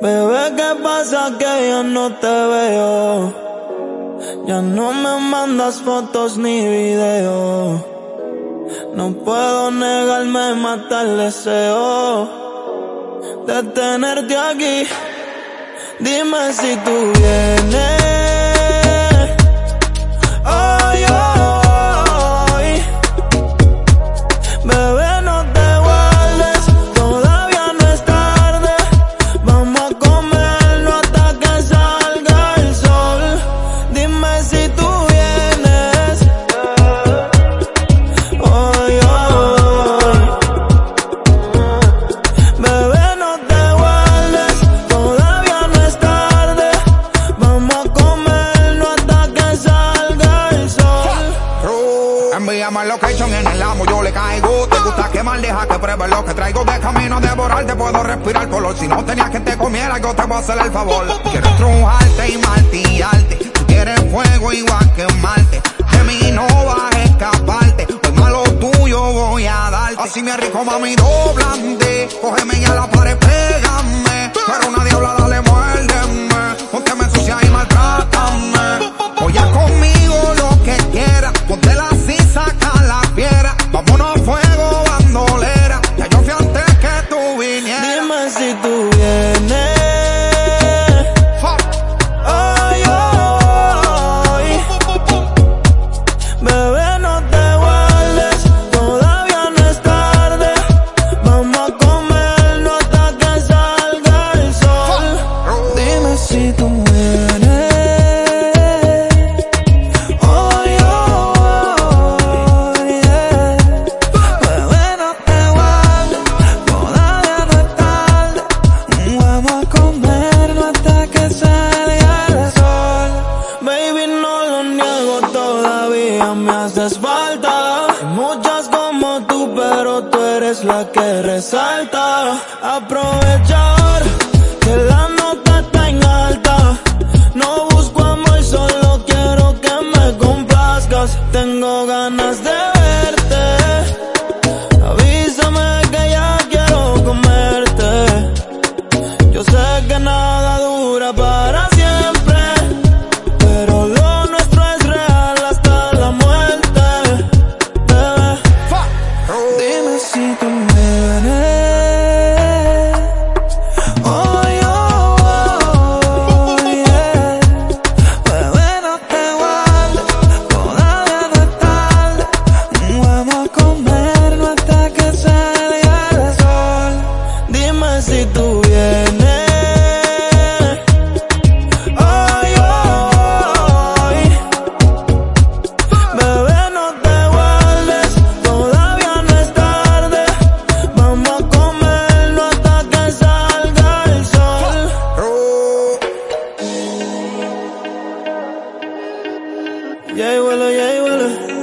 Bebé, ¿qué pasa que ya no te veo? Ya no me mandas fotos ni videos. No puedo negarme, matar el deseo de tenerte aquí. Dime si tú vienes. Envíame location en el amo, yo le caigo. Te gusta quemar, deja que pruebe lo que traigo. De camino de te puedo respirar color. Si no tenías que te comiera, yo te voy a hacer el favor. Quiero estrujarte y martillarte. Tú quieres fuego igual que Marte. De mí no vas a escaparte. Pues malo tuyo voy a darte. Así me rico, mami, doblante. Cógeme y a la si haces falta. Hay muchas como tú, pero tú eres la que resalta. Aprovechar que la nota está en alta. No busco amor, solo quiero que me complazcas. Tengo ganas de Yeah, well, yeah, well.